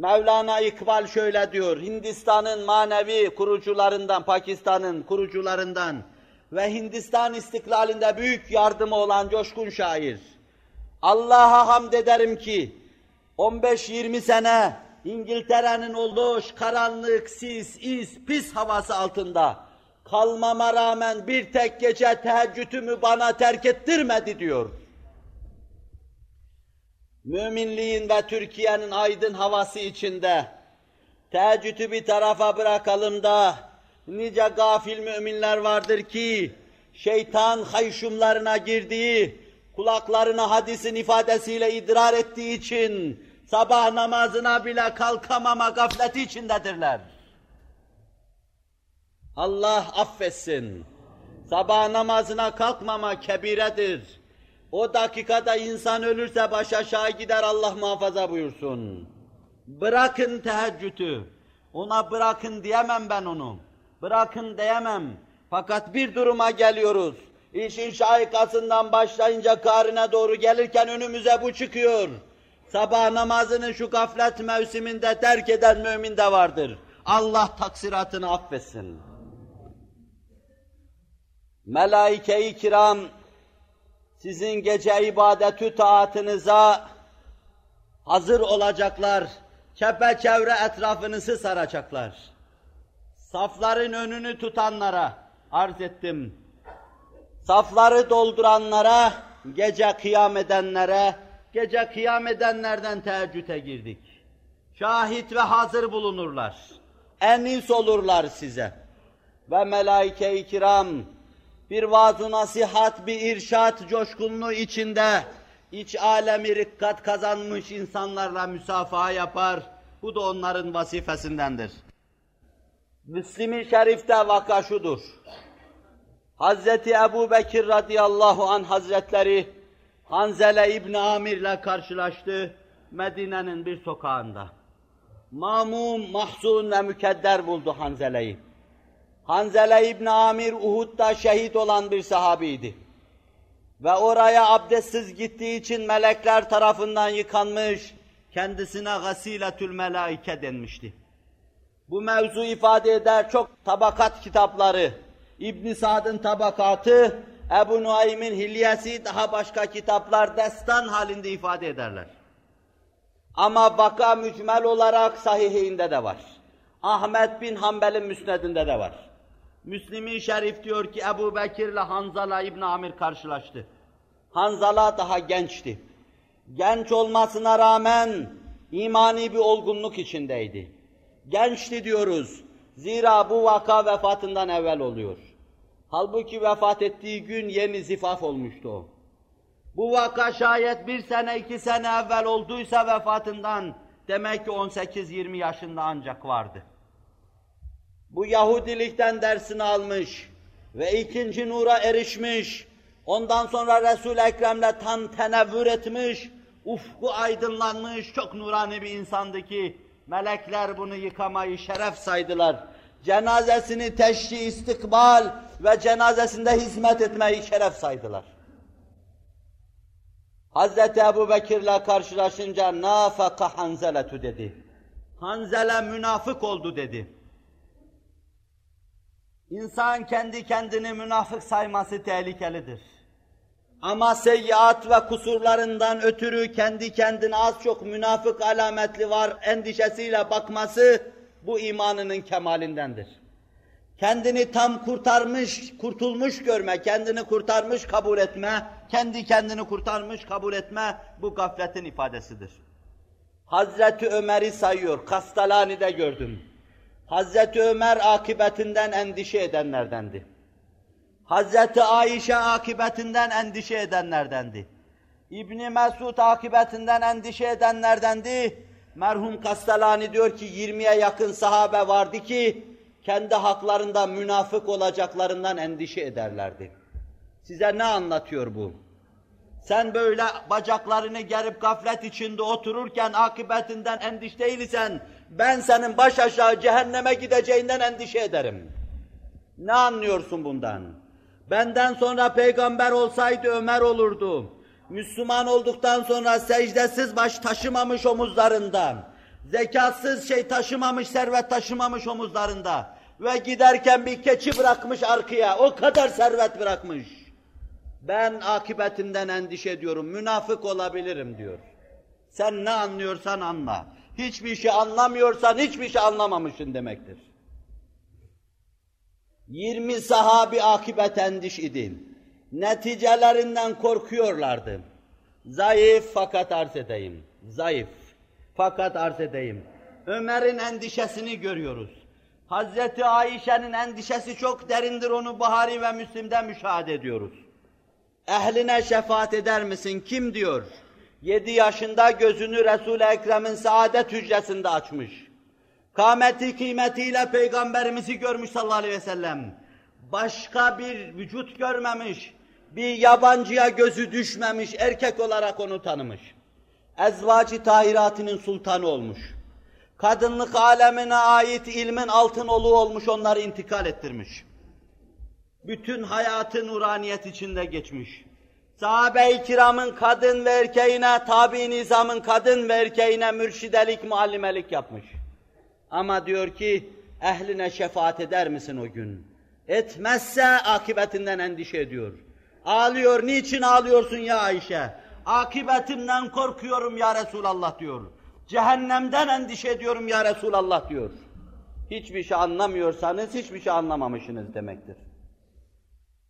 Mevlana İkbal şöyle diyor, Hindistan'ın manevi kurucularından, Pakistan'ın kurucularından ve Hindistan istiklalinde büyük yardımı olan coşkun şair. Allah'a hamd ederim ki 15-20 sene İngiltere'nin olduğu karanlık, sis, is, pis havası altında kalmama rağmen bir tek gece teheccüdümü bana terk ettirmedi diyor. Müminliğin ve Türkiye'nin aydın havası içinde teheccüdü bir tarafa bırakalım da nice gafil müminler vardır ki şeytan hayşumlarına girdiği, kulaklarına hadisin ifadesiyle idrar ettiği için sabah namazına bile kalkamama gafleti içindedirler. Allah affetsin. Sabah namazına kalkmama kebiredir. O dakikada insan ölürse baş aşağı gider Allah muhafaza buyursun. Bırakın teheccüdü. Ona bırakın diyemem ben onu. Bırakın diyemem. Fakat bir duruma geliyoruz. İşin şahikasından başlayınca karine doğru gelirken önümüze bu çıkıyor. Sabah namazını şu gaflet mevsiminde terk eden mümin de vardır. Allah taksiratını affetsin. Melaike-i kiram sizin gece ibadetü taatınıza hazır olacaklar. Çepeçevre etrafınızı saracaklar. Safların önünü tutanlara arz ettim. Safları dolduranlara, gece kıyam edenlere, gece kıyam edenlerden teheccüde girdik. Şahit ve hazır bulunurlar. Enis olurlar size. Ve melaike-i kiram bir vaaz nasihat, bir irşat coşkunluğu içinde iç alemi rikkat kazanmış insanlarla müsafaha yapar. Bu da onların vazifesindendir. Müslim-i Şerif'te vaka şudur. Hazreti Ebu Bekir radıyallahu an hazretleri Hanzele İbni Amir'le karşılaştı Medine'nin bir sokağında. Mamum, mahzun ve mükedder buldu Hanzele'yi. Hanzele İbni Amir Uhud'da şehit olan bir sahabiydi. Ve oraya abdestsiz gittiği için melekler tarafından yıkanmış, kendisine gasiletül melaike denmişti. Bu mevzu ifade eder çok tabakat kitapları, İbn Sad'ın tabakatı, Ebu Nuaym'in hilyesi daha başka kitaplar destan halinde ifade ederler. Ama vaka mücmel olarak sahihinde de var. Ahmet bin Hanbel'in müsnedinde de var. Müslim-i Şerif diyor ki Ebu Bekir ile Hanzala İbn Amir karşılaştı. Hanzala daha gençti. Genç olmasına rağmen imani bir olgunluk içindeydi. Gençti diyoruz. Zira bu vaka vefatından evvel oluyor. Halbuki vefat ettiği gün yeni zifaf olmuştu o. Bu vaka şayet bir sene iki sene evvel olduysa vefatından demek ki 18-20 yaşında ancak vardı. Bu Yahudilikten dersini almış ve ikinci nura erişmiş, ondan sonra Resul-i Ekrem'le tam tenevvür etmiş, ufku aydınlanmış, çok nurani bir insandı ki melekler bunu yıkamayı şeref saydılar. Cenazesini teşri istikbal ve cenazesinde hizmet etmeyi şeref saydılar. Hazreti Ebu Bekir'le karşılaşınca nafaka Hanzeletu dedi. Hanzele münafık oldu dedi. İnsan kendi kendini münafık sayması tehlikelidir. Ama seyyiat ve kusurlarından ötürü kendi kendine az çok münafık alametli var endişesiyle bakması bu imanının kemalindendir. Kendini tam kurtarmış, kurtulmuş görme, kendini kurtarmış kabul etme, kendi kendini kurtarmış kabul etme bu gafletin ifadesidir. Hazreti Ömer'i sayıyor, Kastalani'de gördüm. Hazreti Ömer akıbetinden endişe edenlerdendi. Hazreti Ayşe akıbetinden endişe edenlerdendi. İbni Mesud akıbetinden endişe edenlerdendi. Merhum Kastalani diyor ki 20'ye yakın sahabe vardı ki kendi haklarında münafık olacaklarından endişe ederlerdi. Size ne anlatıyor bu? Sen böyle bacaklarını gerip gaflet içinde otururken akıbetinden endişe değilsen ben senin baş aşağı cehenneme gideceğinden endişe ederim. Ne anlıyorsun bundan? Benden sonra peygamber olsaydı Ömer olurdu. Müslüman olduktan sonra secdesiz baş taşımamış omuzlarından. Zekatsız şey taşımamış, servet taşımamış omuzlarında. Ve giderken bir keçi bırakmış arkaya, o kadar servet bırakmış. Ben akıbetinden endişe ediyorum, münafık olabilirim diyor. Sen ne anlıyorsan anla. Hiçbir şey anlamıyorsan hiçbir şey anlamamışsın demektir. 20 sahabi akibet endiş idi. Neticelerinden korkuyorlardı. Zayıf fakat arz edeyim. Zayıf fakat arz edeyim. Ömer'in endişesini görüyoruz. Hazreti Ayşe'nin endişesi çok derindir onu Buhari ve Müslim'de müşahede ediyoruz. Ehline şefaat eder misin? Kim diyor? Yedi yaşında gözünü Resul-i Ekrem'in saadet hücresinde açmış. Kâmeti kıymetiyle Peygamberimizi görmüş sallallahu aleyhi ve sellem. Başka bir vücut görmemiş, bir yabancıya gözü düşmemiş, erkek olarak onu tanımış. Ezvacı tahiratının sultanı olmuş. Kadınlık alemine ait ilmin altın oluğu olmuş, onları intikal ettirmiş. Bütün hayatı nuraniyet içinde geçmiş. Sahabe-i kiramın kadın ve erkeğine, tabi nizamın kadın ve erkeğine mürşidelik, muallimelik yapmış. Ama diyor ki, ehline şefaat eder misin o gün? Etmezse akibetinden endişe ediyor. Ağlıyor, niçin ağlıyorsun ya Ayşe? Akibetimden korkuyorum ya Resulallah diyor. Cehennemden endişe ediyorum ya Resulallah diyor. Hiçbir şey anlamıyorsanız hiçbir şey anlamamışsınız demektir.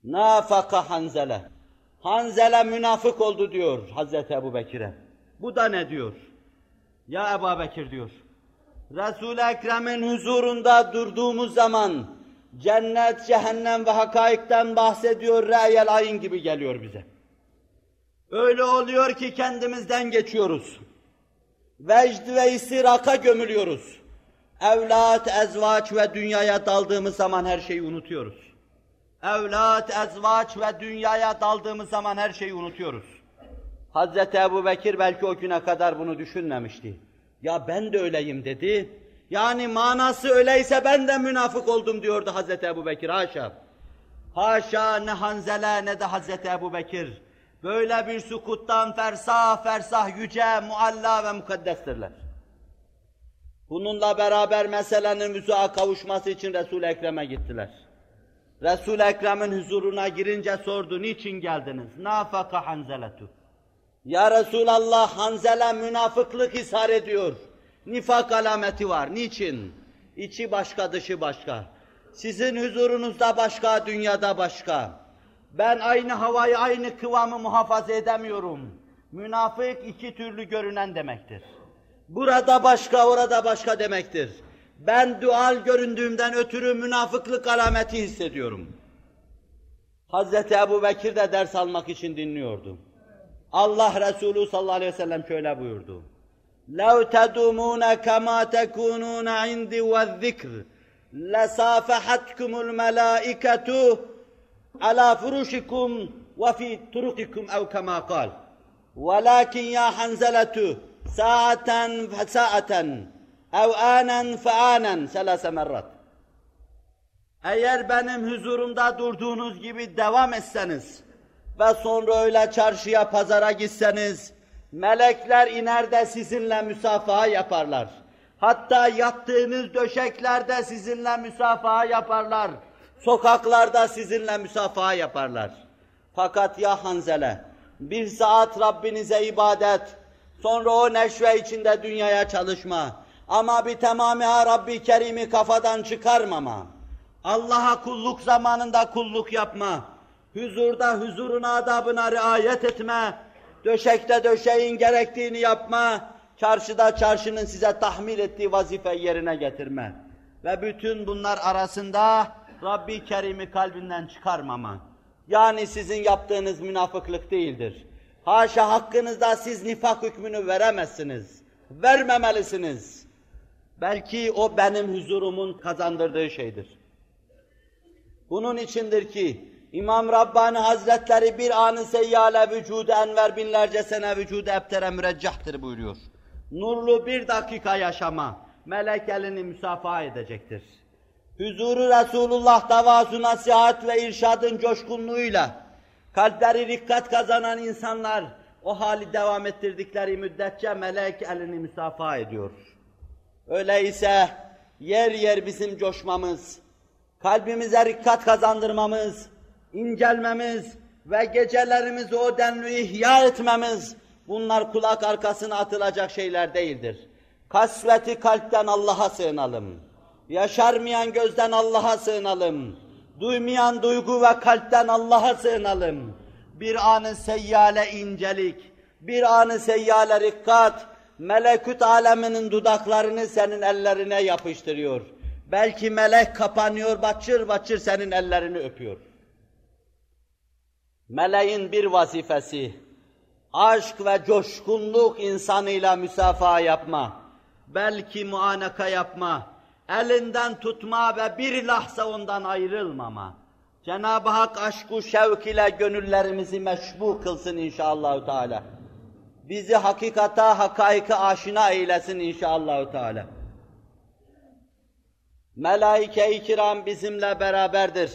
Nafaka Hanzele. Hanzele münafık oldu diyor Hazreti Ebu Bekir'e. Bu da ne diyor? Ya Ebu Bekir diyor. Resul-i Ekrem'in huzurunda durduğumuz zaman cennet, cehennem ve hakaikten bahsediyor, reyel ayın gibi geliyor bize. Öyle oluyor ki kendimizden geçiyoruz. Vecd ve istiraka gömülüyoruz. Evlat, ezvaç ve dünyaya daldığımız zaman her şeyi unutuyoruz. Evlat, ezvaç ve dünyaya daldığımız zaman her şeyi unutuyoruz. Hazreti Ebu Bekir belki o güne kadar bunu düşünmemişti. Ya ben de öyleyim dedi. Yani manası öyleyse ben de münafık oldum diyordu Hazreti Ebu Bekir. Haşa. Haşa ne Hanzele ne de Hazreti Ebu Bekir. Böyle bir sukuttan fersah fersah yüce, mualla ve mukaddestirler. Bununla beraber meselenin müzuğa kavuşması için Resul-i Ekrem'e gittiler. Resul-i Ekrem'in huzuruna girince sordu, niçin geldiniz? Nafaka Hanzeletu. Ya Resulallah, Hanzele münafıklık ishar ediyor. Nifak alameti var. Niçin? İçi başka, dışı başka. Sizin huzurunuzda başka, dünyada başka. Ben aynı havayı, aynı kıvamı muhafaza edemiyorum. Münafık iki türlü görünen demektir. Burada başka, orada başka demektir Ben dual göründüğümden ötürü münafıklık alameti hissediyorum. Hazreti Ebu Bekir de ders almak için dinliyordu. Allah Resulü sallallahu aleyhi ve sellem şöyle buyurdu. لَوْ تَدُومُونَ كَمَا تَكُونُونَ عِنْدِ وَالذِّكْرِ لَسَافَحَتْكُمُ الْمَلَائِكَةُ عَلَى فُرُشِكُمْ وَفِي طُرُقِكُمْ اَوْ كَمَا قَالَ وَلَكِنْ يَا حَنْزَلَةُ سَاعَةً فَسَاعَةً ev anen fe anen selase merrat. Eğer benim huzurumda durduğunuz gibi devam etseniz ve sonra öyle çarşıya pazara gitseniz melekler iner de sizinle müsafaha yaparlar. Hatta yattığınız döşeklerde sizinle müsafaha yaparlar. Sokaklarda sizinle müsafaha yaparlar. Fakat ya Hanzele, bir saat Rabbinize ibadet, sonra o neşve içinde dünyaya çalışma, ama bir tamamı Rabbi Kerim'i kafadan çıkarmama. Allah'a kulluk zamanında kulluk yapma. Huzurda huzurun adabına riayet etme. Döşekte döşeğin gerektiğini yapma. Çarşıda çarşının size tahmil ettiği vazife yerine getirme. Ve bütün bunlar arasında Rabbi Kerim'i kalbinden çıkarmama. Yani sizin yaptığınız münafıklık değildir. Haşa hakkınızda siz nifak hükmünü veremezsiniz. Vermemelisiniz. Belki o benim huzurumun kazandırdığı şeydir. Bunun içindir ki İmam Rabbani Hazretleri bir anı seyyale vücudu enver binlerce sene vücudu ebtere müreccahtır buyuruyor. Nurlu bir dakika yaşama melek elini müsafaha edecektir. Huzuru Resulullah davasu nasihat ve irşadın coşkunluğuyla kalpleri dikkat kazanan insanlar o hali devam ettirdikleri müddetçe melek elini müsafaha ediyor. Öyleyse yer yer bizim coşmamız, kalbimize rikkat kazandırmamız, incelmemiz ve gecelerimizi o denli ihya etmemiz, bunlar kulak arkasına atılacak şeyler değildir. Kasveti kalpten Allah'a sığınalım. Yaşarmayan gözden Allah'a sığınalım. Duymayan duygu ve kalpten Allah'a sığınalım. Bir anı seyyale incelik, bir anı seyyale rikkat, melekut aleminin dudaklarını senin ellerine yapıştırıyor. Belki melek kapanıyor, baçır baçır senin ellerini öpüyor. Meleğin bir vazifesi, aşk ve coşkunluk insanıyla müsafaha yapma, belki muanaka yapma, elinden tutma ve bir lahza ondan ayrılmama. Cenab-ı Hak aşku şevk ile gönüllerimizi meşbu kılsın inşallah Teala. Bizi hakikata, hakaika aşina eylesin inşallah Teala. Melaike-i kiram bizimle beraberdir.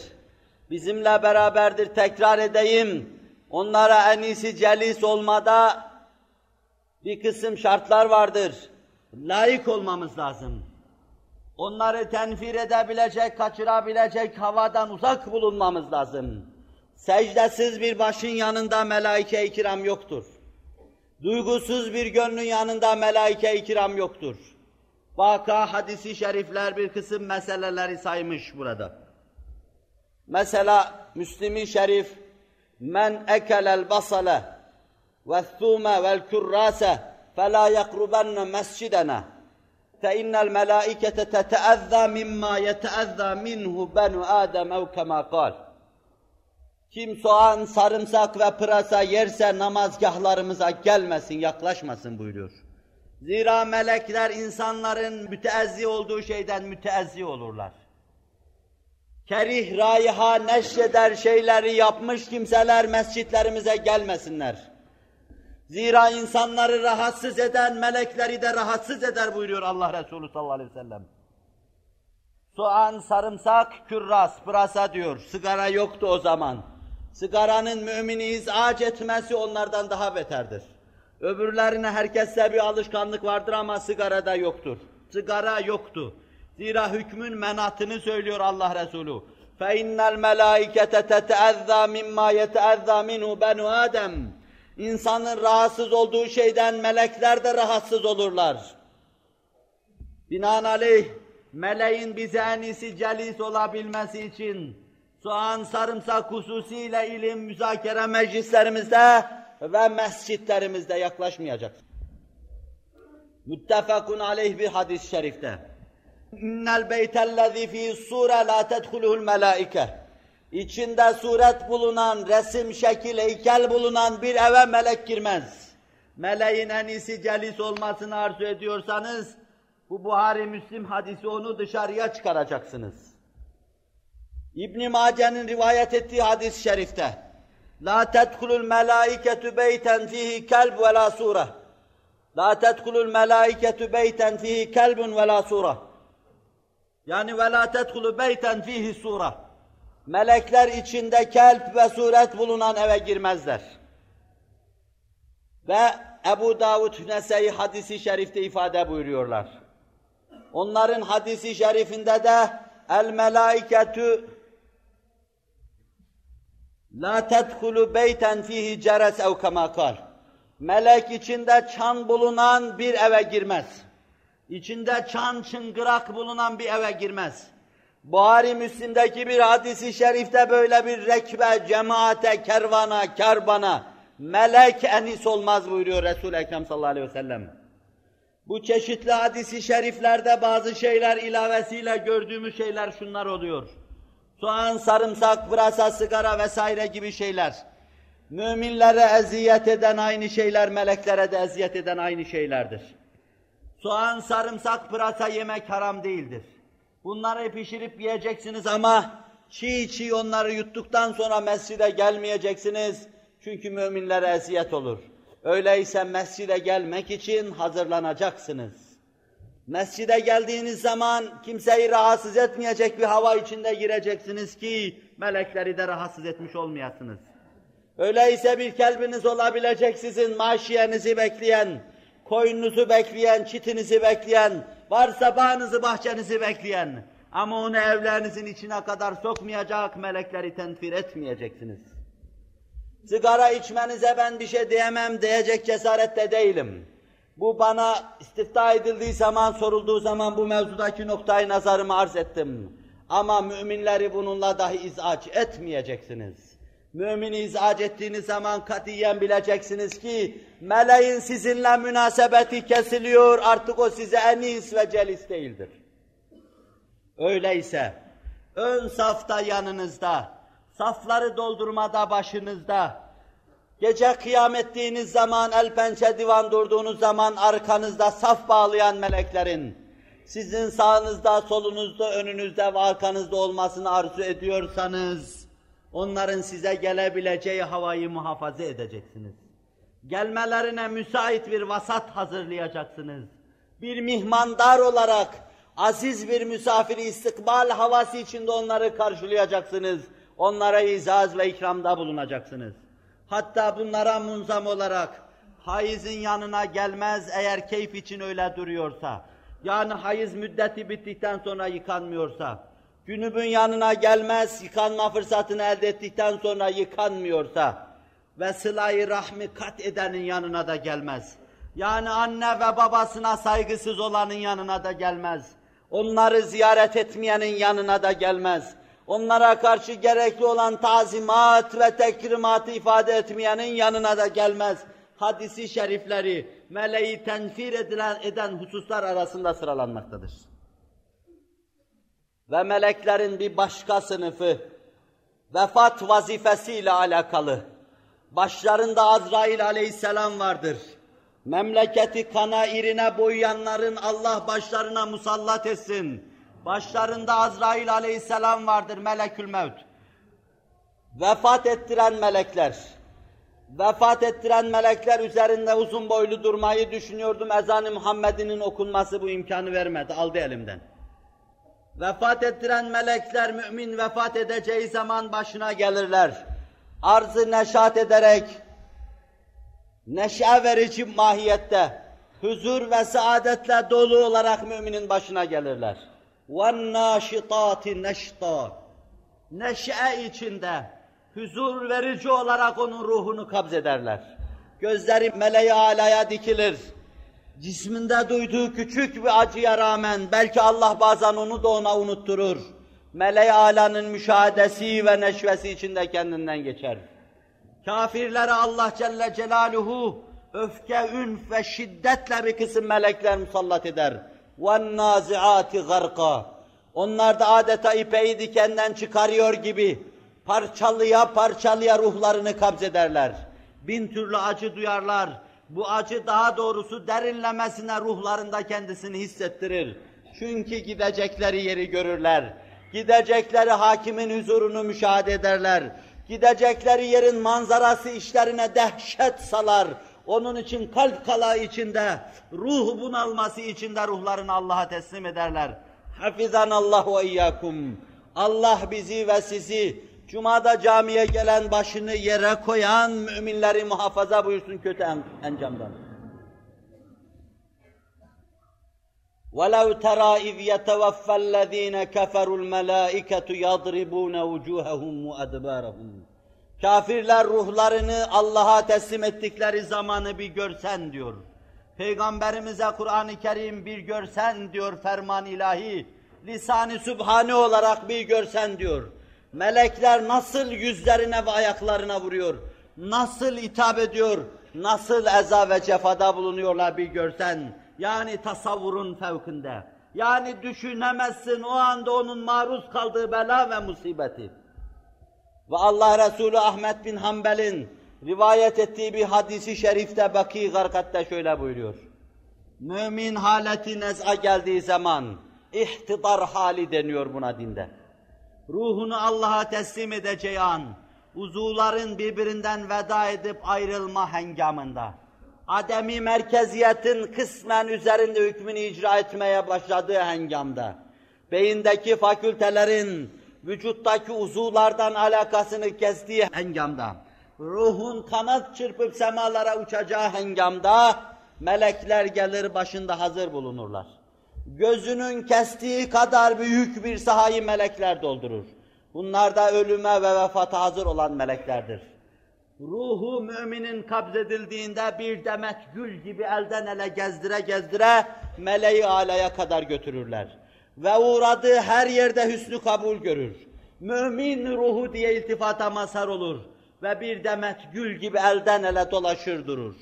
Bizimle beraberdir tekrar edeyim. Onlara en iyisi celis olmada bir kısım şartlar vardır. Layık olmamız lazım. Onları tenfir edebilecek, kaçırabilecek havadan uzak bulunmamız lazım. Secdesiz bir başın yanında melaike-i kiram yoktur. Duygusuz bir gönlün yanında melaike-i kiram yoktur. Vaka hadisi şerifler bir kısım meseleleri saymış burada. Mesela Müslim-i Şerif men ekelel basale ve thume vel kurrase fela yakrubenne mescidene fe innel melaikete teteezza mimma yeteezza minhu benu adem ev kema kal kim soğan, sarımsak ve pırasa yerse namazgahlarımıza gelmesin, yaklaşmasın buyuruyor. Zira melekler insanların müteezzi olduğu şeyden müteezzi olurlar. Kerih, raiha, neşreder şeyleri yapmış kimseler mescitlerimize gelmesinler. Zira insanları rahatsız eden melekleri de rahatsız eder buyuruyor Allah Resulü sallallahu aleyhi ve sellem. Soğan, sarımsak, kürras, pırasa diyor. Sigara yoktu o zaman. Sigaranın mümini izac etmesi onlardan daha beterdir. Öbürlerine herkeste bir alışkanlık vardır ama sigarada yoktur. Sigara yoktu. Zira hükmün menatını söylüyor Allah Resulü. فَاِنَّ الْمَلَائِكَةَ تَتَأَذَّى مِمَّا يَتَأَذَّى مِنْهُ بَنُ آدَمٍ İnsanın rahatsız olduğu şeyden melekler de rahatsız olurlar. Binaenaleyh meleğin bize en iyisi celis olabilmesi için soğan, sarımsak hususiyle ilim, müzakere meclislerimizde ve mescitlerimizde yaklaşmayacak. Müttefakun aleyh bir hadis-i şerifte. İnnel beytellezî fî sure la tedhuluhul melâike. İçinde suret bulunan, resim, şekil, heykel bulunan bir eve melek girmez. Meleğin en iyisi celis olmasını arzu ediyorsanız, bu Buhari Müslim hadisi onu dışarıya çıkaracaksınız. İbn Mace'nin rivayet ettiği hadis-i şerifte La tedhulul melaiketu beyten fihi kelb ve la sure. La tedhulul melaiketu beyten fihi kelbun ve la. Yani ve la tedhulu beyten fihi sure. Melekler içinde kelp ve suret bulunan eve girmezler. Ve Ebu Davud Nese'yi hadisi şerifte ifade buyuruyorlar. Onların hadisi şerifinde de el melaiketu la tedhulu beyten fihi ceres ev kema. Melek içinde çan bulunan bir eve girmez. İçinde çan çıngırak bulunan bir eve girmez. Buhari Müslim'deki bir hadisi şerifte böyle bir rekbe, cemaate, kervana, kerbana, melek enis olmaz buyuruyor Resul-i Ekrem sallallahu aleyhi ve sellem. Bu çeşitli hadisi şeriflerde bazı şeyler ilavesiyle gördüğümüz şeyler şunlar oluyor. Soğan, sarımsak, pırasa, sigara vesaire gibi şeyler. Müminlere eziyet eden aynı şeyler, meleklere de eziyet eden aynı şeylerdir. Soğan, sarımsak, pırasa yemek haram değildir. Bunları pişirip yiyeceksiniz ama çiğ çiğ onları yuttuktan sonra mescide gelmeyeceksiniz. Çünkü müminlere eziyet olur. Öyleyse mescide gelmek için hazırlanacaksınız. Mescide geldiğiniz zaman kimseyi rahatsız etmeyecek bir hava içinde gireceksiniz ki melekleri de rahatsız etmiş olmayasınız. Öyleyse bir kelbiniz olabilecek sizin maşiyenizi bekleyen, koyunuzu bekleyen, çitinizi bekleyen, varsa bağınızı bahçenizi bekleyen, ama onu evlerinizin içine kadar sokmayacak, melekleri tenfir etmeyeceksiniz. Sigara içmenize ben bir şey diyemem, diyecek cesarette değilim. Bu bana istifta edildiği zaman, sorulduğu zaman bu mevzudaki noktayı nazarımı arz ettim. Ama müminleri bununla dahi izac etmeyeceksiniz. Mümini izac ettiğiniz zaman katiyen bileceksiniz ki meleğin sizinle münasebeti kesiliyor, artık o size enis ve celis değildir. Öyleyse ön safta yanınızda, safları doldurmada başınızda, gece kıyam ettiğiniz zaman, el pençe divan durduğunuz zaman arkanızda saf bağlayan meleklerin, sizin sağınızda, solunuzda, önünüzde ve arkanızda olmasını arzu ediyorsanız, onların size gelebileceği havayı muhafaza edeceksiniz. Gelmelerine müsait bir vasat hazırlayacaksınız. Bir mihmandar olarak, aziz bir misafiri istikbal havası içinde onları karşılayacaksınız. Onlara izaz ve ikramda bulunacaksınız. Hatta bunlara munzam olarak hayızın yanına gelmez eğer keyif için öyle duruyorsa, yani hayız müddeti bittikten sonra yıkanmıyorsa, günübün yanına gelmez yıkanma fırsatını elde ettikten sonra yıkanmıyorsa ve sıla rahmi kat edenin yanına da gelmez. Yani anne ve babasına saygısız olanın yanına da gelmez. Onları ziyaret etmeyenin yanına da gelmez. Onlara karşı gerekli olan tazimat ve tekrimatı ifade etmeyenin yanına da gelmez. Hadisi şerifleri meleği tenfir edilen, eden hususlar arasında sıralanmaktadır. Ve meleklerin bir başka sınıfı vefat vazifesiyle alakalı. Başlarında Azrail aleyhisselam vardır memleketi kana irine boyayanların Allah başlarına musallat etsin. Başlarında Azrail aleyhisselam vardır, melekül mevt. Vefat ettiren melekler. Vefat ettiren melekler üzerinde uzun boylu durmayı düşünüyordum. Ezan-ı Muhammed'inin okunması bu imkanı vermedi, aldı elimden. Vefat ettiren melekler mümin vefat edeceği zaman başına gelirler. Arzı neşat ederek, neşe verici mahiyette, huzur ve saadetle dolu olarak müminin başına gelirler. وَالنَّاشِطَاتِ نَشْطًا Neşe içinde, huzur verici olarak onun ruhunu kabzederler. Gözleri meleği alaya dikilir. Cisminde duyduğu küçük bir acıya rağmen belki Allah bazen onu da ona unutturur. Meleği alanın müşahedesi ve neşvesi içinde kendinden geçer. Kafirlere Allah Celle Celaluhu öfke, ünf ve şiddetle bir kısım melekler musallat eder. وَالنَّازِعَاتِ غَرْقًا Onlar da adeta ipeyi dikenden çıkarıyor gibi parçalıya parçalıya ruhlarını kabzederler. Bin türlü acı duyarlar. Bu acı daha doğrusu derinlemesine ruhlarında kendisini hissettirir. Çünkü gidecekleri yeri görürler. Gidecekleri hakimin huzurunu müşahede ederler gidecekleri yerin manzarası işlerine dehşet salar. Onun için kalp kala içinde, ruh bunalması içinde ruhlarını Allah'a teslim ederler. Hafizan Allah ve iyyakum. Allah bizi ve sizi Cuma'da camiye gelen başını yere koyan müminleri muhafaza buyursun kötü en, encamdan. وَلَوْ تَرَى اِذْ يَتَوَفَّى الَّذ۪ينَ كَفَرُوا الْمَلَائِكَةُ يَضْرِبُونَ وُجُوهَهُمْ وَأَدْبَارَهُمْ Kafirler ruhlarını Allah'a teslim ettikleri zamanı bir görsen diyor. Peygamberimize Kur'an-ı Kerim bir görsen diyor ferman ilahi. Lisan-ı Sübhane olarak bir görsen diyor. Melekler nasıl yüzlerine ve ayaklarına vuruyor. Nasıl hitap ediyor. Nasıl eza ve cefada bulunuyorlar bir görsen. Yani tasavvurun fevkinde. Yani düşünemezsin o anda onun maruz kaldığı bela ve musibeti. Ve Allah Resulü Ahmet bin Hanbel'in rivayet ettiği bir hadisi şerifte Baki Garkat'ta şöyle buyuruyor. Mümin haleti nez'a geldiği zaman ihtidar hali deniyor buna dinde. Ruhunu Allah'a teslim edeceği an, uzuvların birbirinden veda edip ayrılma hengamında, ademi merkeziyetin kısmen üzerinde hükmünü icra etmeye başladığı hengamda, beyindeki fakültelerin vücuttaki uzuvlardan alakasını kestiği hengamda, ruhun kanat çırpıp semalara uçacağı hengamda, melekler gelir başında hazır bulunurlar. gözünün kestiği kadar büyük bir sahayı melekler doldurur. Bunlar da ölüme ve vefata hazır olan meleklerdir. Ruhu müminin kabzedildiğinde bir demet gül gibi elden ele gezdire gezdire meleği alaya kadar götürürler Ve uğradığı her yerde hüsnü kabul görür. Mümin ruhu diye iltifata mazhar olur ve bir demet gül gibi elden ele dolaşır durur.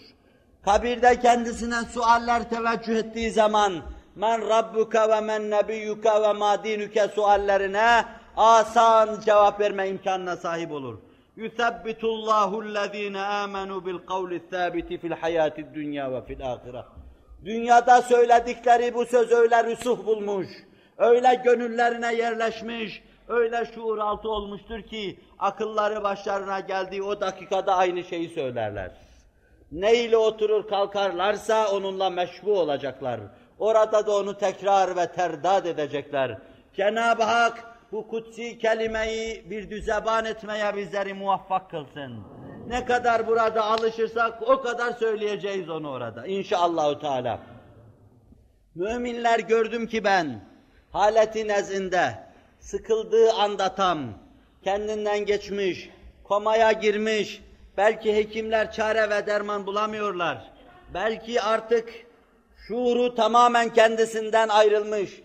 Kabirde kendisine sualler teveccüh ettiği zaman men rabbuka ve men nebiyyuka ve ma dinuke suallerine asan cevap verme imkanına sahip olur. يُثَبِّتُ اللّٰهُ الَّذ۪ينَ آمَنُوا بِالْقَوْلِ الثَّابِتِ فِي الْحَيَاةِ الدُّنْيَا وَفِي الْآخِرَةِ Dünyada söyledikleri bu söz öyle rüsuh bulmuş, öyle gönüllerine yerleşmiş, öyle şuur altı olmuştur ki akılları başlarına geldiği o dakikada aynı şeyi söylerler. Ne ile oturur kalkarlarsa onunla meşbu olacaklar. Orada da onu tekrar ve terdad edecekler. Cenab-ı Hak bu kutsi kelimeyi bir düzeban etmeye bizleri muvaffak kılsın. Ne kadar burada alışırsak o kadar söyleyeceğiz onu orada inşallahü teala. Müminler gördüm ki ben haleti nezinde sıkıldığı anda tam kendinden geçmiş, komaya girmiş, belki hekimler çare ve derman bulamıyorlar. Belki artık şuuru tamamen kendisinden ayrılmış,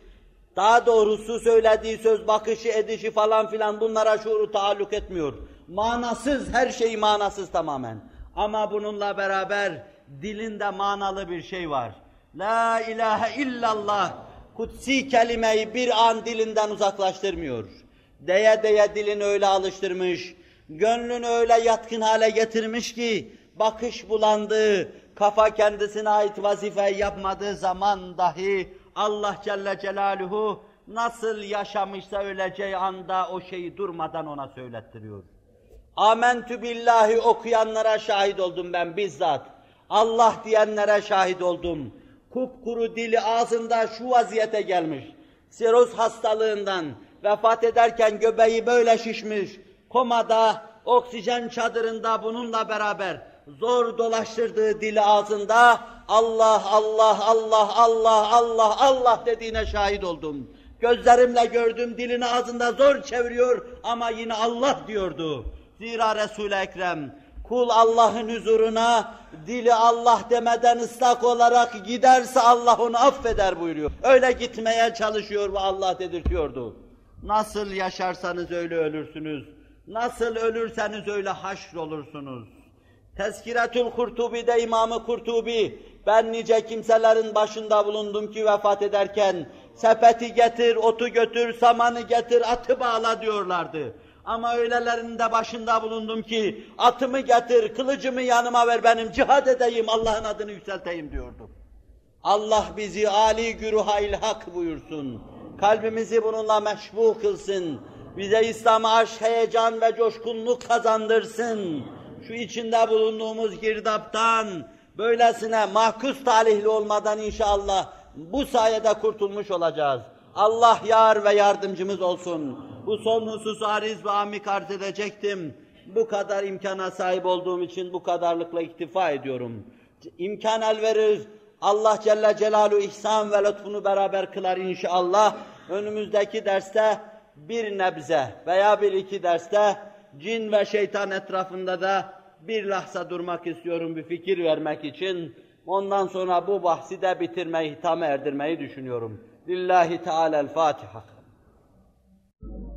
daha doğrusu söylediği söz, bakışı, edişi falan filan bunlara şuuru taalluk etmiyor. Manasız, her şey manasız tamamen. Ama bununla beraber dilinde manalı bir şey var. La ilahe illallah, kutsi kelimeyi bir an dilinden uzaklaştırmıyor. Deye deye dilini öyle alıştırmış, gönlünü öyle yatkın hale getirmiş ki, bakış bulandığı, kafa kendisine ait vazifeyi yapmadığı zaman dahi Allah Celle Celaluhu nasıl yaşamışsa öleceği anda o şeyi durmadan ona söylettiriyor. Amentü billahi okuyanlara şahit oldum ben bizzat. Allah diyenlere şahit oldum. Kupkuru dili ağzında şu vaziyete gelmiş. Siroz hastalığından vefat ederken göbeği böyle şişmiş. Komada, oksijen çadırında bununla beraber zor dolaştırdığı dili ağzında Allah, Allah, Allah, Allah, Allah, Allah dediğine şahit oldum. Gözlerimle gördüm, dilini ağzında zor çeviriyor ama yine Allah diyordu. Zira Resul-i Ekrem, kul Allah'ın huzuruna dili Allah demeden ıslak olarak giderse Allah onu affeder buyuruyor. Öyle gitmeye çalışıyor ve Allah dedirtiyordu. Nasıl yaşarsanız öyle ölürsünüz. Nasıl ölürseniz öyle haşr olursunuz. Tezkiretül Kurtubi'de İmamı Kurtubi, ben nice kimselerin başında bulundum ki vefat ederken, sepeti getir, otu götür, samanı getir, atı bağla diyorlardı. Ama öylelerinin de başında bulundum ki, atımı getir, kılıcımı yanıma ver benim, cihad edeyim, Allah'ın adını yükselteyim diyordu. Allah bizi âli güruha ilhak buyursun. Kalbimizi bununla meşbu kılsın. Bize İslam'a aşk, heyecan ve coşkunluk kazandırsın şu içinde bulunduğumuz girdaptan, böylesine mahkus talihli olmadan inşallah bu sayede kurtulmuş olacağız. Allah yar ve yardımcımız olsun. Bu son hususu ariz ve amik arz edecektim. Bu kadar imkana sahip olduğum için bu kadarlıkla iktifa ediyorum. İmkan el verir, Allah Celle Celaluhu ihsan ve lütfunu beraber kılar inşallah. Önümüzdeki derste bir nebze veya bir iki derste cin ve şeytan etrafında da bir lahza durmak istiyorum bir fikir vermek için. Ondan sonra bu bahsi de bitirmeyi, hitame erdirmeyi düşünüyorum. Lillahi Teala'l-Fatiha.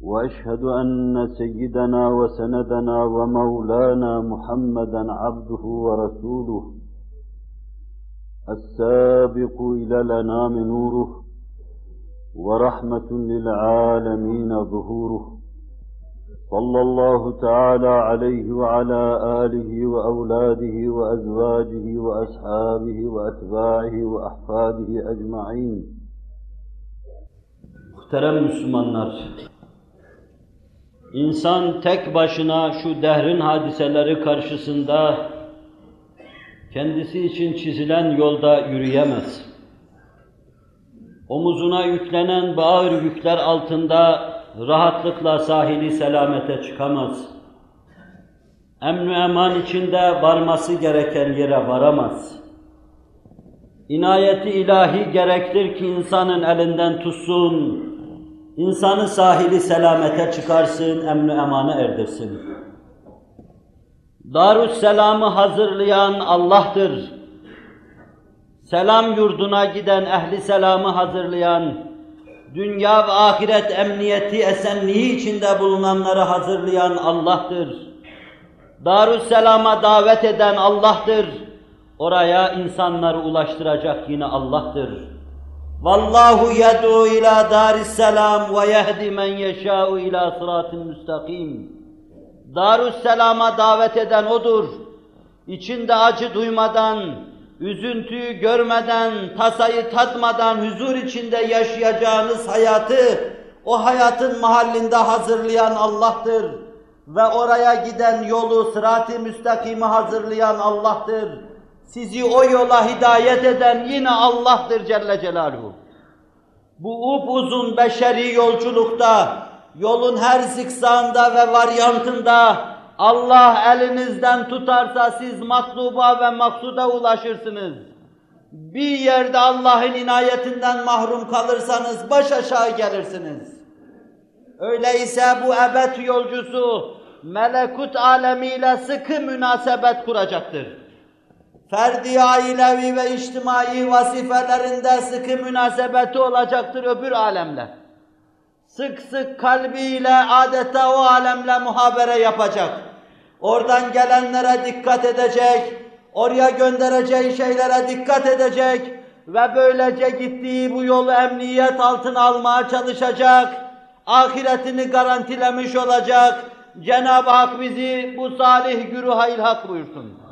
وأشهد أن سيدنا وسندنا ومولانا محمدا عبده ورسوله السابق إلى الأنام نوره ورحمة للعالمين ظهوره صلى الله تعالى عليه وعلى آله وأولاده وأزواجه وأصحابه وأتباعه وأحفاده أجمعين. Muhterem Müslümanlar, insan tek başına şu dehrin hadiseleri karşısında kendisi için çizilen yolda yürüyemez. Omuzuna yüklenen bağır yükler altında rahatlıkla sahili selamete çıkamaz. Emn-i eman içinde varması gereken yere varamaz. İnayeti ilahi gerektir ki insanın elinden tutsun, insanı sahili selamete çıkarsın, emn-i emana erdirsin. Darüsselam'ı hazırlayan Allah'tır. Selam yurduna giden ehli selamı hazırlayan, dünya ve ahiret emniyeti, esenliği içinde bulunanları hazırlayan Allah'tır. Darüsselam'a davet eden Allah'tır. Oraya insanları ulaştıracak yine Allah'tır. Vallahu yed'u ila darisselam ve yehdi men yeşâ'u ila sıratin müstakim. Darüsselam'a davet eden O'dur. İçinde acı duymadan, üzüntüyü görmeden, tasayı tatmadan huzur içinde yaşayacağınız hayatı, o hayatın mahallinde hazırlayan Allah'tır. Ve oraya giden yolu, sırat-ı müstakimi hazırlayan Allah'tır. Sizi o yola hidayet eden yine Allah'tır Celle Celaluhu. Bu upuzun beşeri yolculukta, yolun her zikzağında ve varyantında Allah elinizden tutarsa siz matluba ve maksuda ulaşırsınız. Bir yerde Allah'ın inayetinden mahrum kalırsanız baş aşağı gelirsiniz. Öyleyse bu ebed yolcusu melekut alemiyle sıkı münasebet kuracaktır. Ferdi, ailevi ve içtimai vazifelerinde sıkı münasebeti olacaktır öbür alemle. Sık sık kalbiyle adeta o alemle muhabere yapacak. Oradan gelenlere dikkat edecek, oraya göndereceği şeylere dikkat edecek ve böylece gittiği bu yolu emniyet altına almaya çalışacak, ahiretini garantilemiş olacak. Cenab-ı Hak bizi bu salih güruha ilhak buyursun.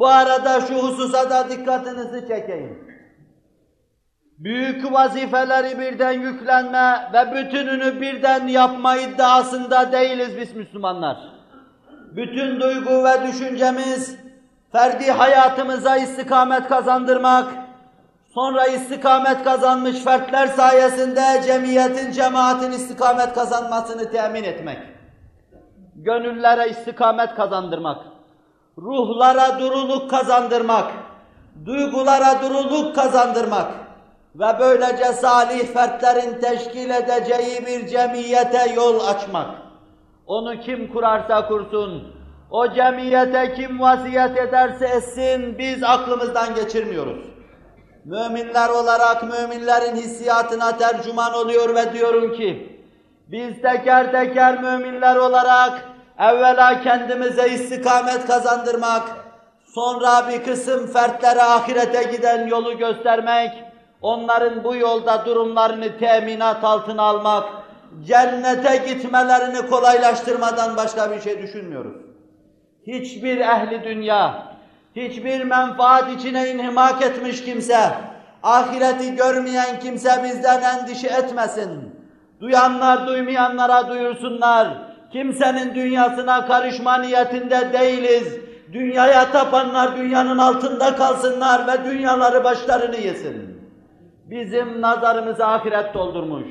Bu arada şu hususa da dikkatinizi çekeyim. Büyük vazifeleri birden yüklenme ve bütününü birden yapma iddiasında değiliz biz Müslümanlar. Bütün duygu ve düşüncemiz ferdi hayatımıza istikamet kazandırmak, sonra istikamet kazanmış fertler sayesinde cemiyetin, cemaatin istikamet kazanmasını temin etmek. Gönüllere istikamet kazandırmak ruhlara duruluk kazandırmak, duygulara duruluk kazandırmak ve böylece salih fertlerin teşkil edeceği bir cemiyete yol açmak. Onu kim kurarsa kursun, o cemiyete kim vasiyet ederse etsin, biz aklımızdan geçirmiyoruz. Müminler olarak müminlerin hissiyatına tercüman oluyor ve diyorum ki, biz teker teker müminler olarak evvela kendimize istikamet kazandırmak, sonra bir kısım fertlere ahirete giden yolu göstermek, onların bu yolda durumlarını teminat altına almak, cennete gitmelerini kolaylaştırmadan başka bir şey düşünmüyoruz. Hiçbir ehli dünya, hiçbir menfaat içine inhimak etmiş kimse, ahireti görmeyen kimse bizden endişe etmesin. Duyanlar duymayanlara duyursunlar. Kimsenin dünyasına karışma niyetinde değiliz. Dünyaya tapanlar dünyanın altında kalsınlar ve dünyaları başlarını yesin. Bizim nazarımızı ahiret doldurmuş.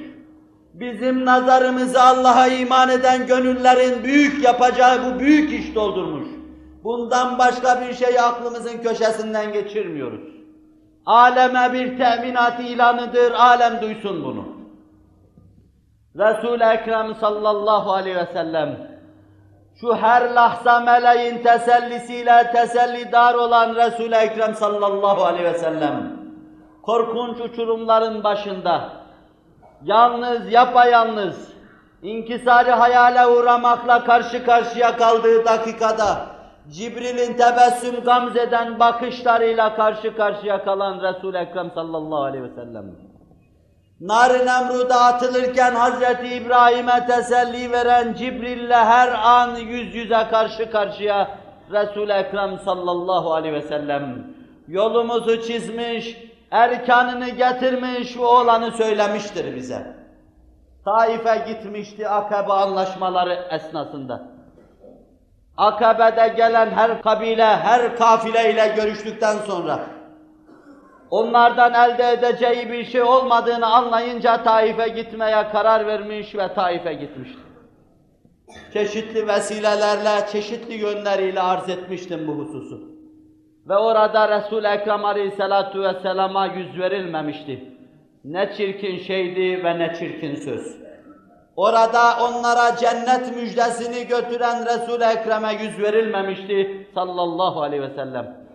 Bizim nazarımızı Allah'a iman eden gönüllerin büyük yapacağı bu büyük iş doldurmuş. Bundan başka bir şey aklımızın köşesinden geçirmiyoruz. Aleme bir teminat ilanıdır, alem duysun bunu. Resul-i Ekrem sallallahu aleyhi ve sellem şu her lahza meleğin tesellisiyle tesellidar olan Resul-i Ekrem sallallahu aleyhi ve sellem korkunç uçurumların başında yalnız, yapayalnız, inkisari hayale uğramakla karşı karşıya kaldığı dakikada, Cibril'in tebessüm gamzeden bakışlarıyla karşı karşıya kalan Resul-i Ekrem sallallahu aleyhi ve sellem. Nar-ı Nemrud'a atılırken Hazreti İbrahim'e teselli veren Cibril'le her an yüz yüze karşı karşıya Resul-i Ekrem sallallahu aleyhi ve sellem yolumuzu çizmiş, erkanını getirmiş ve olanı söylemiştir bize. Taif'e gitmişti Akabe anlaşmaları esnasında. Akabe'de gelen her kabile, her kafile ile görüştükten sonra onlardan elde edeceği bir şey olmadığını anlayınca Taif'e gitmeye karar vermiş ve Taif'e gitmişti. Çeşitli vesilelerle, çeşitli yönleriyle arz etmiştim bu hususu. Ve orada Resul-i Ekrem Aleyhisselatu Vesselam'a yüz verilmemişti. Ne çirkin şeydi ve ne çirkin söz. Orada onlara cennet müjdesini götüren Resul-i Ekrem'e yüz verilmemişti sallallahu aleyhi ve sellem.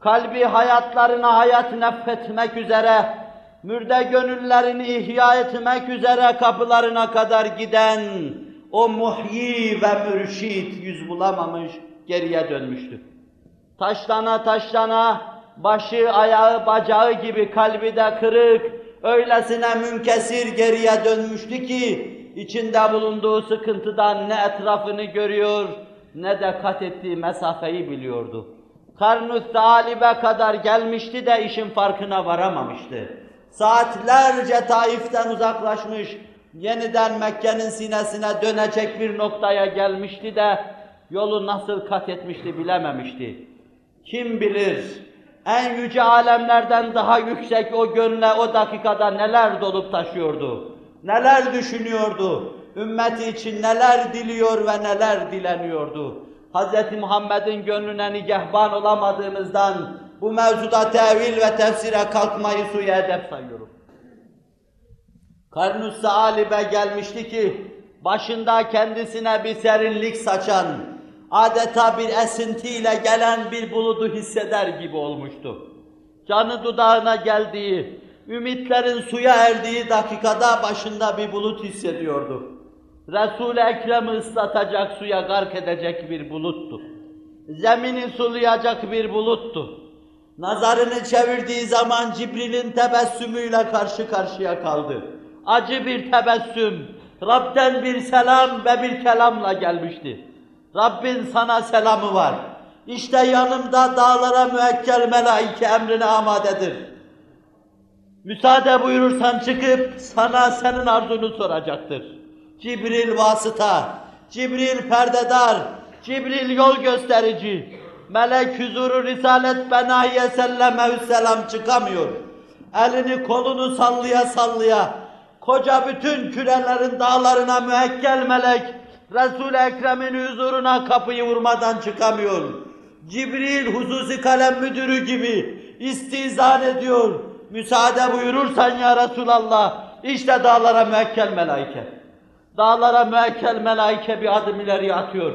Kalbi hayatlarına hayat nefretmek üzere, mürde gönüllerini ihya etmek üzere kapılarına kadar giden o muhyi ve mürşit yüz bulamamış, geriye dönmüştü. Taşlana taşlana, başı, ayağı, bacağı gibi kalbi de kırık, öylesine münkesir geriye dönmüştü ki, içinde bulunduğu sıkıntıdan ne etrafını görüyor, ne de kat ettiği mesafeyi biliyordu. Karnı talibe kadar gelmişti de işin farkına varamamıştı. Saatlerce Taif'ten uzaklaşmış, yeniden Mekke'nin sinesine dönecek bir noktaya gelmişti de yolu nasıl kat etmişti bilememişti. Kim bilir en yüce alemlerden daha yüksek o gönle o dakikada neler dolup taşıyordu, neler düşünüyordu, ümmeti için neler diliyor ve neler dileniyordu. Hz. Muhammed'in gönlüne nigehban olamadığımızdan bu mevzuda tevil ve tefsire kalkmayı suya edep sayıyorum. Karnus Alibe gelmişti ki, başında kendisine bir serinlik saçan, adeta bir esintiyle gelen bir buludu hisseder gibi olmuştu. Canı dudağına geldiği, ümitlerin suya erdiği dakikada başında bir bulut hissediyordu. Resul-i Ekrem'i ıslatacak, suya gark edecek bir buluttu. Zemini sulayacak bir buluttu. Nazarını çevirdiği zaman Cibril'in tebessümüyle karşı karşıya kaldı. Acı bir tebessüm, Rab'den bir selam ve bir kelamla gelmişti. Rabbin sana selamı var. İşte yanımda dağlara müekkel melaike emrine amadedir. Müsaade buyurursan çıkıp sana senin arzunu soracaktır. Cibril vasıta, Cibril perdedar, Cibril yol gösterici. Melek huzuru Risalet Benahiye selleme selam çıkamıyor. Elini kolunu sallaya sallaya, koca bütün kürelerin dağlarına müekkel melek, Resul-i Ekrem'in huzuruna kapıyı vurmadan çıkamıyor. Cibril hususi kalem müdürü gibi istizan ediyor. Müsaade buyurursan ya Resulallah, işte dağlara müekkel melaike. Dağlara müekkel melaike bir adım ileri atıyor.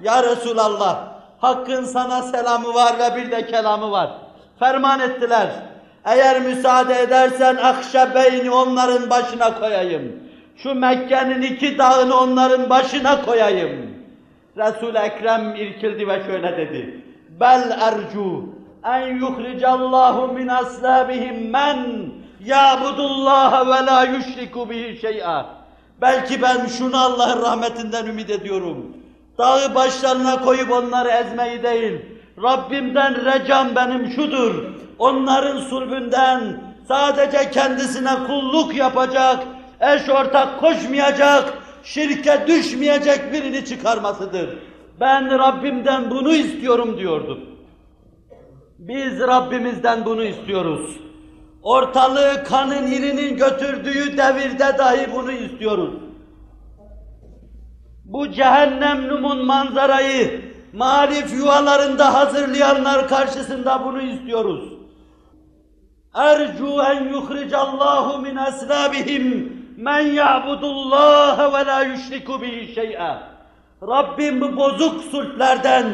Ya Resulallah, Hakkın sana selamı var ve bir de kelamı var. Ferman ettiler. Eğer müsaade edersen Akşebeyni onların başına koyayım. Şu Mekke'nin iki dağını onların başına koyayım. Resul-i Ekrem irkildi ve şöyle dedi. Bel ercu en yuhricallahu min aslabihim men ya'budullaha ve la yüşriku bihi şey'a. Belki ben şunu Allah'ın rahmetinden ümit ediyorum. Dağı başlarına koyup onları ezmeyi değil, Rabbimden recam benim şudur, onların sulbünden sadece kendisine kulluk yapacak, eş ortak koşmayacak, şirke düşmeyecek birini çıkarmasıdır. Ben Rabbimden bunu istiyorum diyordu. Biz Rabbimizden bunu istiyoruz. Ortalığı kanın irinin götürdüğü devirde dahi bunu istiyoruz. Bu cehennemlumun manzarayı marif yuvalarında hazırlayanlar karşısında bunu istiyoruz. Ercu en yuhricallahu min aslabihim men ya'budullaha ve la yüşriku bihi şey'a. Rabbim bu bozuk sulplerden,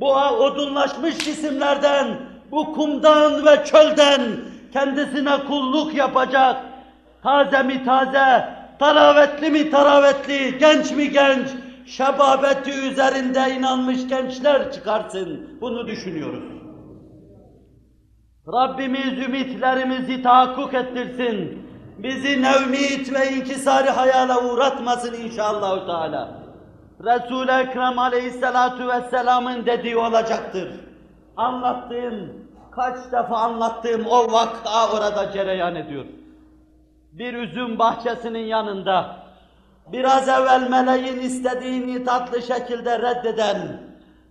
bu odunlaşmış cisimlerden, bu kumdan ve çölden kendisine kulluk yapacak, taze mi taze, taravetli mi taravetli, genç mi genç, şebabeti üzerinde inanmış gençler çıkarsın. Bunu düşünüyoruz. Rabbimiz ümitlerimizi tahakkuk ettirsin. Bizi nevmit ve inkisari hayala uğratmasın inşallah Teala. Resul-i Ekrem aleyhissalatu vesselamın dediği olacaktır. Anlattığım, kaç defa anlattığım o vaka orada cereyan ediyor. Bir üzüm bahçesinin yanında, biraz evvel meleğin istediğini tatlı şekilde reddeden,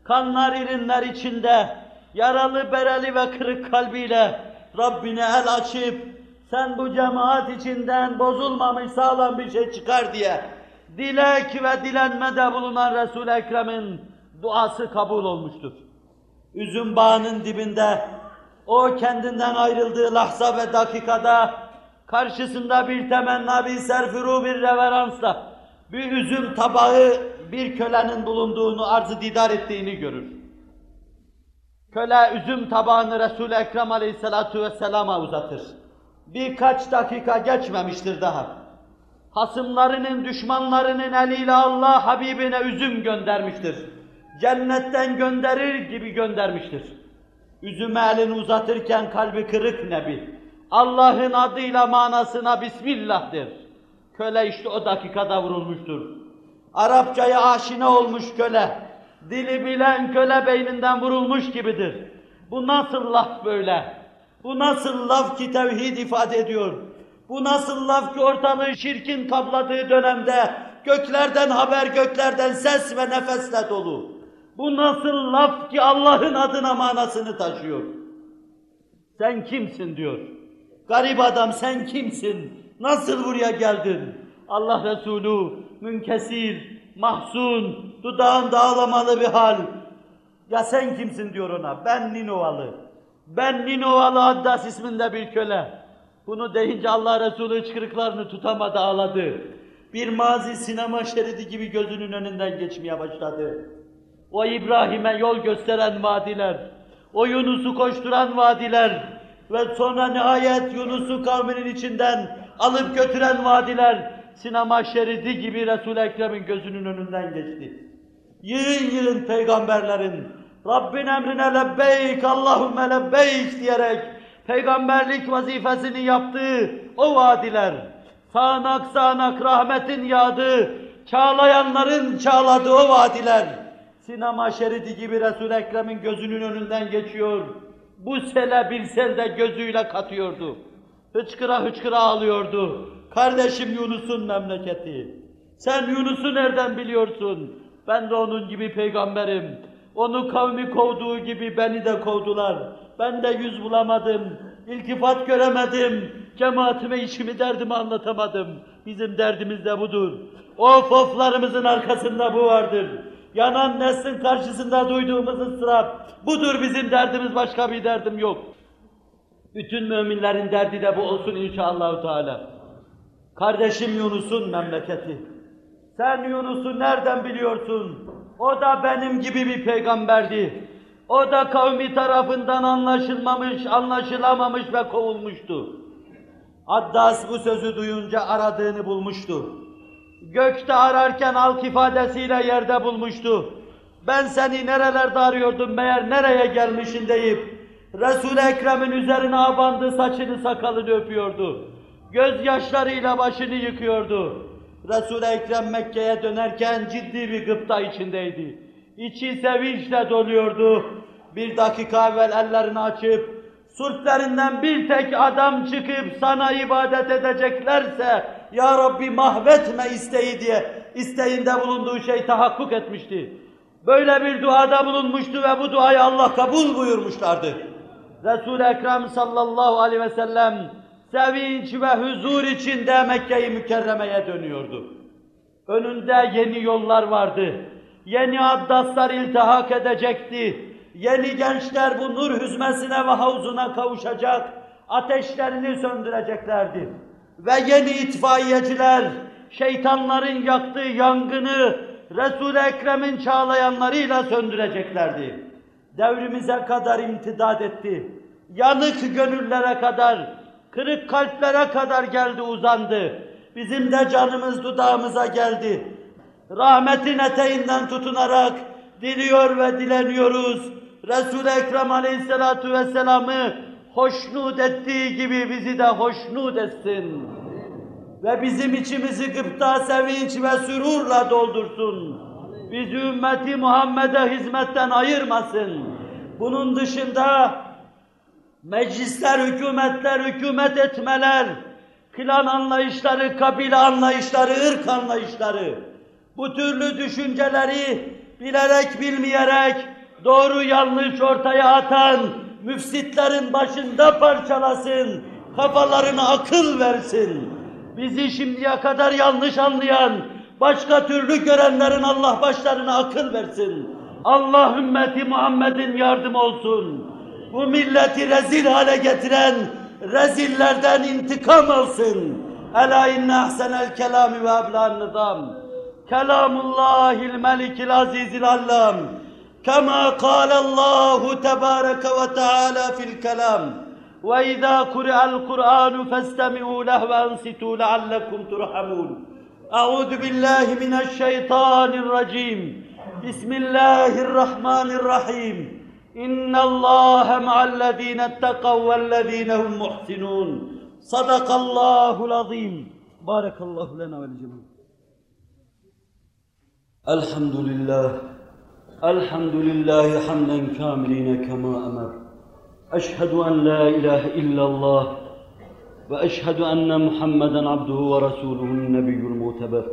kanlar irinler içinde, yaralı bereli ve kırık kalbiyle Rabbine el açıp, sen bu cemaat içinden bozulmamış sağlam bir şey çıkar diye dilek ve dilenmede bulunan Resul-i Ekrem'in duası kabul olmuştur. Üzüm bağının dibinde o kendinden ayrıldığı lahza ve dakikada karşısında bir temenna, bir serfuru, bir reveransla bir üzüm tabağı bir kölenin bulunduğunu, arzı didar ettiğini görür. Köle üzüm tabağını Resul-i Ekrem aleyhissalatu vesselama uzatır. Birkaç dakika geçmemiştir daha. Hasımlarının, düşmanlarının eliyle Allah Habibine üzüm göndermiştir. Cennetten gönderir gibi göndermiştir. Üzüme elini uzatırken kalbi kırık Nebi. Allah'ın adıyla manasına Bismillah'dır. Köle işte o dakikada vurulmuştur. Arapçaya aşina olmuş köle, dili bilen köle beyninden vurulmuş gibidir. Bu nasıl laf böyle? Bu nasıl laf ki tevhid ifade ediyor? Bu nasıl laf ki ortalığı şirkin kapladığı dönemde göklerden haber, göklerden ses ve nefesle dolu? Bu nasıl laf ki Allah'ın adına manasını taşıyor? Sen kimsin diyor. Garip adam sen kimsin? Nasıl buraya geldin? Allah Resulü münkesir, mahzun, dudağın dağlamalı bir hal. Ya sen kimsin diyor ona. Ben Ninovalı. Ben Ninovalı Addas isminde bir köle. Bunu deyince Allah Resulü çıkırıklarını tutamadı ağladı. Bir mazi sinema şeridi gibi gözünün önünden geçmeye başladı. O İbrahim'e yol gösteren vadiler, o Yunus'u koşturan vadiler ve sonra nihayet Yunus'u kavminin içinden alıp götüren vadiler sinema şeridi gibi Resul-i Ekrem'in gözünün önünden geçti. Yığın yığın peygamberlerin Rabbin emrine lebbeyk, Allahümme lebbeyk diyerek peygamberlik vazifesini yaptığı o vadiler, sağanak sağanak rahmetin yağdığı, çağlayanların çağladığı o vadiler, sinema şeridi gibi Resul-i Ekrem'in gözünün önünden geçiyor. Bu sele bir selde gözüyle katıyordu. Hıçkıra hıçkıra ağlıyordu. Kardeşim Yunus'un memleketi. Sen Yunus'u nereden biliyorsun? Ben de onun gibi peygamberim. Onu kavmi kovduğu gibi beni de kovdular. Ben de yüz bulamadım. İltifat göremedim. Cemaatime işimi derdimi anlatamadım. Bizim derdimiz de budur. Of oflarımızın arkasında bu vardır. Yanan neslin karşısında duyduğumuz ıstırap. Budur bizim derdimiz, başka bir derdim yok. Bütün müminlerin derdi de bu olsun inşallah Teala. Kardeşim Yunus'un memleketi. Sen Yunus'u nereden biliyorsun? O da benim gibi bir peygamberdi. O da kavmi tarafından anlaşılmamış, anlaşılamamış ve kovulmuştu. Addas bu sözü duyunca aradığını bulmuştu. Gökte ararken halk ifadesiyle yerde bulmuştu. Ben seni nerelerde arıyordum meğer nereye gelmişin deyip Resul-i Ekrem'in üzerine abandı saçını sakalını öpüyordu. Gözyaşlarıyla başını yıkıyordu. Resul-i Ekrem Mekke'ye dönerken ciddi bir gıpta içindeydi. İçi sevinçle doluyordu. Bir dakika evvel ellerini açıp sulplerinden bir tek adam çıkıp sana ibadet edeceklerse Ya Rabbi mahvetme isteği diye isteğinde bulunduğu şey tahakkuk etmişti. Böyle bir duada bulunmuştu ve bu duayı Allah kabul buyurmuşlardı. Resul-i Ekrem sallallahu aleyhi ve sellem sevinç ve huzur içinde Mekke-i Mükerreme'ye dönüyordu. Önünde yeni yollar vardı. Yeni addaslar iltihak edecekti. Yeni gençler bu nur hüzmesine ve havzuna kavuşacak, ateşlerini söndüreceklerdi. Ve yeni itfaiyeciler, şeytanların yaktığı yangını Resul-i Ekrem'in çağlayanlarıyla söndüreceklerdi. Devrimize kadar imtidad etti. Yanık gönüllere kadar, Kırık kalplere kadar geldi uzandı. Bizim de canımız dudağımıza geldi. Rahmetin eteğinden tutunarak diliyor ve dileniyoruz. Resul-i Ekrem Aleyhisselatu Vesselam'ı hoşnut ettiği gibi bizi de hoşnut etsin. Ve bizim içimizi gıpta, sevinç ve sürurla doldursun. Bizi ümmeti Muhammed'e hizmetten ayırmasın. Bunun dışında meclisler, hükümetler, hükümet etmeler, klan anlayışları, kabile anlayışları, ırk anlayışları, bu türlü düşünceleri bilerek bilmeyerek doğru yanlış ortaya atan müfsitlerin başında parçalasın, kafalarına akıl versin. Bizi şimdiye kadar yanlış anlayan, başka türlü görenlerin Allah başlarına akıl versin. Allah ümmeti Muhammed'in yardım olsun. Bu milleti rezil hale getiren rezillerden intikam alsın. Ela inne ahsenel kelami ve ebla'n nizam. Kelamullahil melikil azizil allam. كما قال الله تبارك وتعالى في الكلام وإذا قرئ القرآن فاستمعوا له وأنصتوا لعلكم ترحمون. أعوذ بالله من الشيطان الرجيم. بسم الله الرحمن الرحيم. إن الله مع الذين اتقوا والذين هم محسنون. صدق الله العظيم. بارك الله لنا ولجميع الحمد لله. الحمد لله حمدا كاملين كما أمر. أشهد أن لا إله إلا الله وأشهد أن محمدا عبده ورسوله النبي المعتبر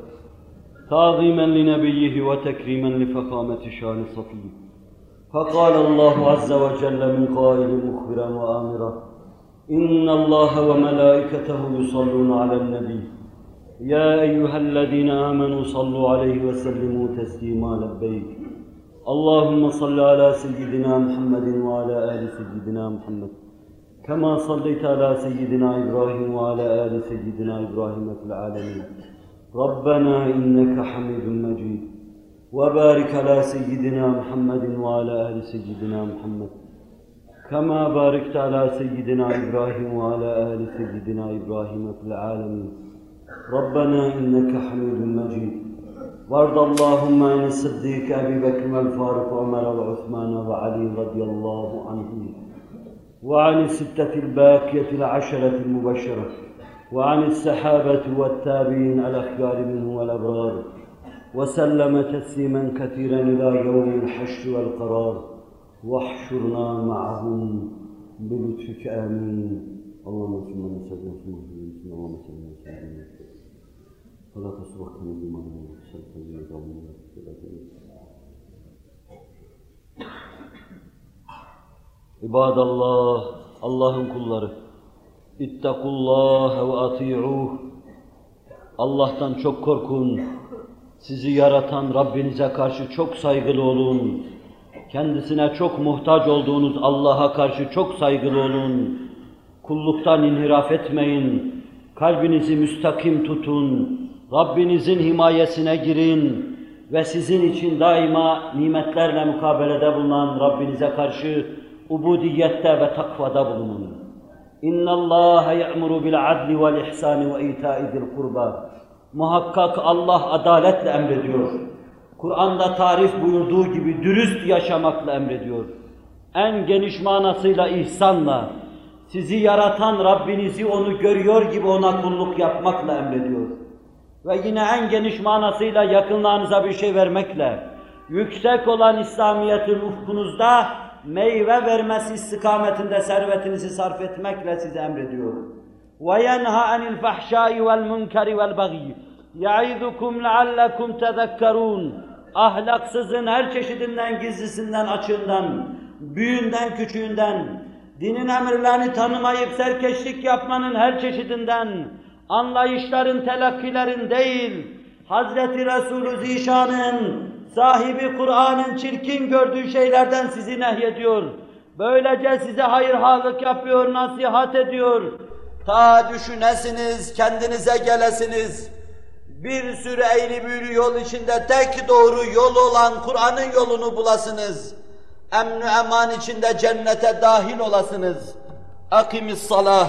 تعظيما لنبيه وتكريما لفخامة شان صفيه فقال الله عز وجل من قائل مخبرا وآمرا إن الله وملائكته يصلون على النبي. يا أيها الذين آمنوا صلوا عليه وسلموا تسليما لبيك. اللهم صل على سيدنا محمد وعلى آل سيدنا محمد كما صليت على سيدنا إبراهيم وعلى آل سيدنا إبراهيم في العالمين ربنا إنك حميد مجيد وبارك على سيدنا محمد وعلى آل سيدنا محمد كما باركت على سيدنا إبراهيم وعلى آل سيدنا إبراهيم في العالمين ربنا إنك حميد مجيد وارض اللهم عن الصديق أبي بكر والفاروق وعمر وعثمان وعلي رضي الله عنهم وعن الستة الباقيه العشرة المبشرة وعن السحابه والتابعين الاخيار منهم والأبرار وسلم تسليما كثيرا إلى يوم الحشر والقرار واحشرنا معهم بلطفك آمين. اللهم صل وسلم اللهم صل وسلم فلا تصرفنا بما İbadallah, Allah'ın kulları. İttakullah ve ati'uh. Allah'tan çok korkun. Sizi yaratan Rabbinize karşı çok saygılı olun. Kendisine çok muhtaç olduğunuz Allah'a karşı çok saygılı olun. Kulluktan inhiraf etmeyin. Kalbinizi müstakim tutun. Rabbinizin himayesine girin ve sizin için daima nimetlerle mukabelede bulunan Rabbinize karşı ubudiyette ve takvada bulunun. Bil adli vel ihsani ve ita'i zil kurba. Muhakkak Allah adaletle emrediyor. Kur'an'da tarif buyurduğu gibi dürüst yaşamakla emrediyor. En geniş manasıyla ihsanla, sizi yaratan Rabbinizi onu görüyor gibi ona kulluk yapmakla emrediyor ve yine en geniş manasıyla yakınlarınıza bir şey vermekle, yüksek olan İslamiyet'in ufkunuzda meyve vermesi istikametinde servetinizi sarf etmekle size emrediyor. وَيَنْهَا عَنِ الْفَحْشَاءِ وَالْمُنْكَرِ وَالْبَغْيِ يَعِذُكُمْ لَعَلَّكُمْ تَذَكَّرُونَ Ahlaksızın her çeşidinden, gizlisinden, açığından, büyüğünden, küçüğünden, dinin emirlerini tanımayıp serkeşlik yapmanın her çeşidinden, anlayışların, telakkilerin değil, Hazreti Resulü Zişan'ın, sahibi Kur'an'ın çirkin gördüğü şeylerden sizi nehyediyor. Böylece size hayırhalık yapıyor, nasihat ediyor. Ta düşünesiniz, kendinize gelesiniz. Bir sürü eğri büğrü yol içinde tek doğru yol olan Kur'an'ın yolunu bulasınız. Emn-i eman içinde cennete dahil olasınız. Akimis salah